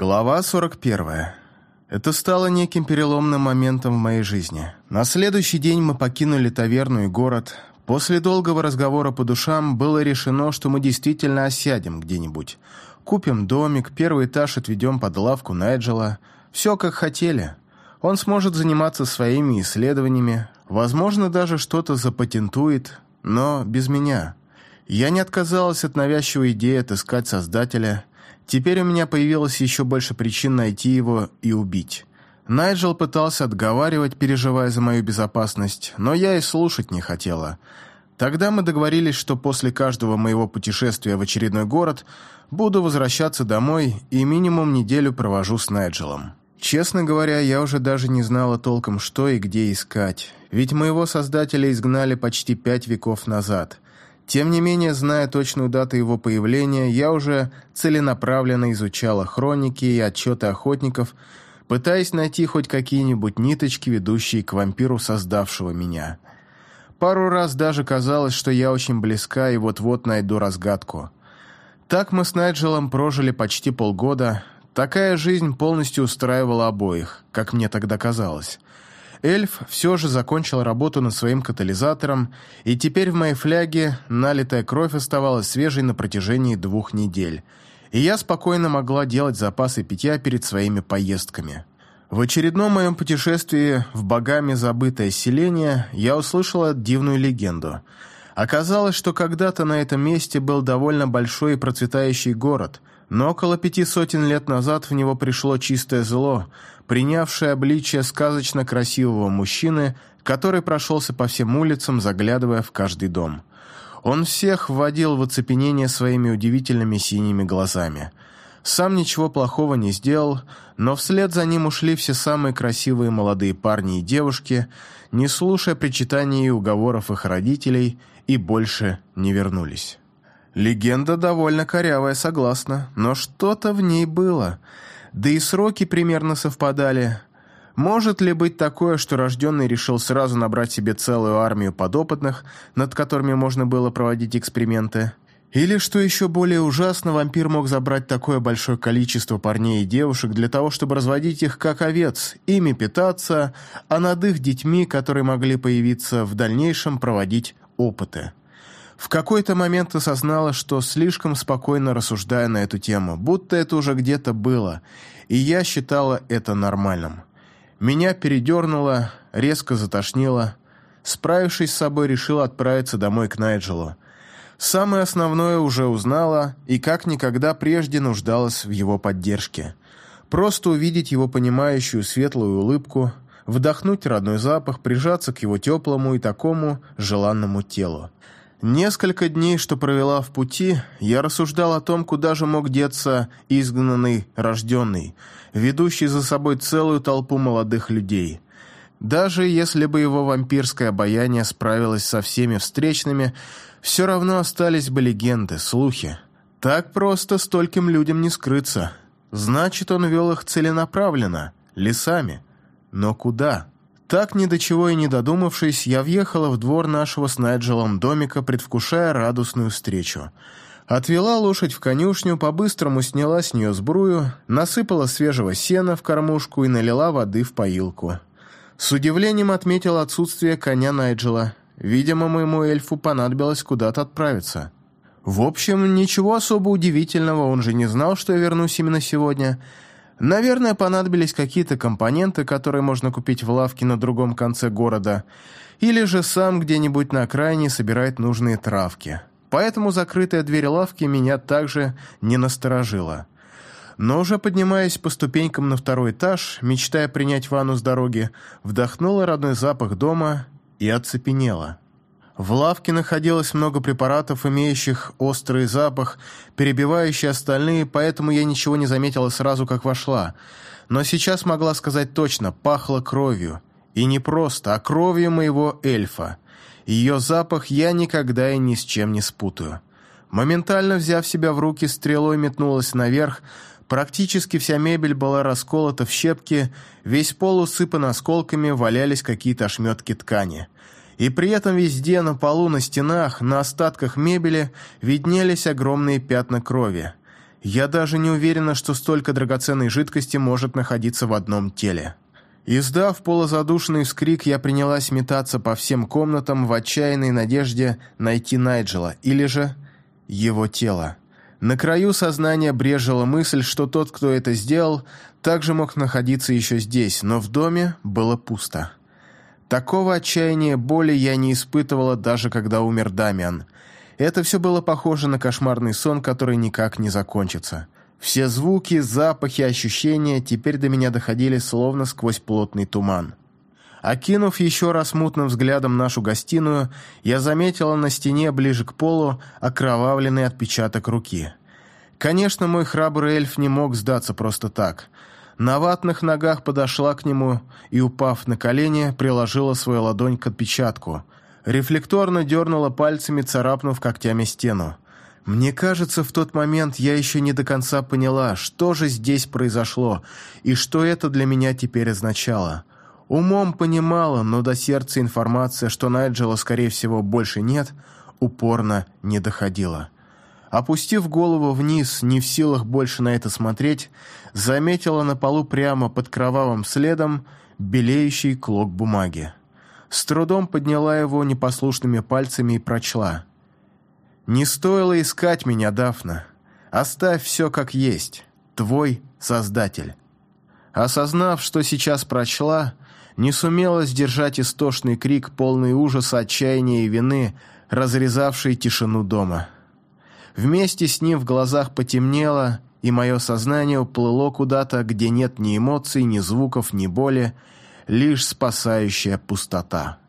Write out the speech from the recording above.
Глава 41. Это стало неким переломным моментом в моей жизни. На следующий день мы покинули таверну и город. После долгого разговора по душам было решено, что мы действительно осядем где-нибудь. Купим домик, первый этаж отведем под лавку Найджела. Все как хотели. Он сможет заниматься своими исследованиями, возможно, даже что-то запатентует, но без меня. Я не отказалась от навязчивой идеи отыскать создателя – Теперь у меня появилось еще больше причин найти его и убить. Найджел пытался отговаривать, переживая за мою безопасность, но я и слушать не хотела. Тогда мы договорились, что после каждого моего путешествия в очередной город буду возвращаться домой и минимум неделю провожу с Найджелом. Честно говоря, я уже даже не знала толком, что и где искать, ведь моего создателя изгнали почти пять веков назад – тем не менее, зная точную дату его появления, я уже целенаправленно изучала хроники и отчеты охотников, пытаясь найти хоть какие-нибудь ниточки, ведущие к вампиру, создавшего меня. Пару раз даже казалось, что я очень близка и вот-вот найду разгадку. Так мы с Найджелом прожили почти полгода. Такая жизнь полностью устраивала обоих, как мне тогда казалось. Эльф все же закончил работу над своим катализатором, и теперь в моей фляге налитая кровь оставалась свежей на протяжении двух недель, и я спокойно могла делать запасы питья перед своими поездками. В очередном моем путешествии в богами забытое селение я услышала дивную легенду. Оказалось, что когда-то на этом месте был довольно большой и процветающий город, но около пяти сотен лет назад в него пришло чистое зло, принявшее обличие сказочно красивого мужчины, который прошелся по всем улицам, заглядывая в каждый дом. Он всех вводил в оцепенение своими удивительными синими глазами. Сам ничего плохого не сделал, но вслед за ним ушли все самые красивые молодые парни и девушки, не слушая причитаний и уговоров их родителей, и больше не вернулись. Легенда довольно корявая, согласна, но что-то в ней было. Да и сроки примерно совпадали. Может ли быть такое, что рожденный решил сразу набрать себе целую армию подопытных, над которыми можно было проводить эксперименты? Или, что еще более ужасно, вампир мог забрать такое большое количество парней и девушек для того, чтобы разводить их как овец, ими питаться, а над их детьми, которые могли появиться в дальнейшем, проводить опыты. В какой-то момент осознала, что слишком спокойно рассуждаю на эту тему, будто это уже где-то было, и я считала это нормальным. Меня передернуло, резко затошнило. Справившись с собой, решила отправиться домой к Найджелу. Самое основное уже узнала и как никогда прежде нуждалась в его поддержке. Просто увидеть его понимающую светлую улыбку, вдохнуть родной запах, прижаться к его теплому и такому желанному телу. Несколько дней, что провела в пути, я рассуждал о том, куда же мог деться изгнанный рожденный, ведущий за собой целую толпу молодых людей. Даже если бы его вампирское обаяние справилось со всеми встречными, все равно остались бы легенды, слухи. Так просто стольким людям не скрыться. Значит, он вел их целенаправленно, лесами. Но куда? Так, ни до чего и не додумавшись, я въехала в двор нашего с Найджелом домика, предвкушая радостную встречу. Отвела лошадь в конюшню, по-быстрому сняла с нее сбрую, насыпала свежего сена в кормушку и налила воды в поилку. С удивлением отметила отсутствие коня Найджела. Видимо, моему эльфу понадобилось куда-то отправиться. В общем, ничего особо удивительного, он же не знал, что я вернусь именно сегодня – Наверное, понадобились какие-то компоненты, которые можно купить в лавке на другом конце города, или же сам где-нибудь на окраине собирает нужные травки. Поэтому закрытая дверь лавки меня также не насторожила. Но уже поднимаясь по ступенькам на второй этаж, мечтая принять ванну с дороги, вдохнула родной запах дома и оцепенела. В лавке находилось много препаратов, имеющих острый запах, перебивающий остальные, поэтому я ничего не заметила сразу, как вошла. Но сейчас могла сказать точно, пахло кровью. И не просто, а кровью моего эльфа. Ее запах я никогда и ни с чем не спутаю. Моментально взяв себя в руки, стрелой метнулась наверх, Практически вся мебель была расколота в щепки, весь пол усыпан осколками, валялись какие-то ошметки ткани – и при этом везде на полу, на стенах, на остатках мебели виднелись огромные пятна крови. Я даже не уверена, что столько драгоценной жидкости может находиться в одном теле. Издав полузадушенный вскрик, я принялась метаться по всем комнатам в отчаянной надежде найти Найджела или же его тело. На краю сознания брежила мысль, что тот, кто это сделал, также мог находиться еще здесь, но в доме было пусто. Такого отчаяния боли я не испытывала даже когда умер Дамиан. Это все было похоже на кошмарный сон, который никак не закончится. Все звуки, запахи, ощущения теперь до меня доходили словно сквозь плотный туман. Окинув еще раз мутным взглядом нашу гостиную, я заметила на стене ближе к полу окровавленный отпечаток руки. Конечно, мой храбрый эльф не мог сдаться просто так – на ватных ногах подошла к нему и, упав на колени, приложила свою ладонь к отпечатку. Рефлекторно дернула пальцами, царапнув когтями стену. Мне кажется, в тот момент я еще не до конца поняла, что же здесь произошло и что это для меня теперь означало. Умом понимала, но до сердца информация, что Найджела, скорее всего, больше нет, упорно не доходила. Опустив голову вниз, не в силах больше на это смотреть, заметила на полу прямо под кровавым следом белеющий клок бумаги. С трудом подняла его непослушными пальцами и прочла. «Не стоило искать меня, Дафна. Оставь все как есть. Твой Создатель». Осознав, что сейчас прочла, не сумела сдержать истошный крик, полный ужаса, отчаяния и вины, разрезавший тишину дома. Вместе с ним в глазах потемнело, и мое сознание уплыло куда-то, где нет ни эмоций, ни звуков, ни боли, лишь спасающая пустота.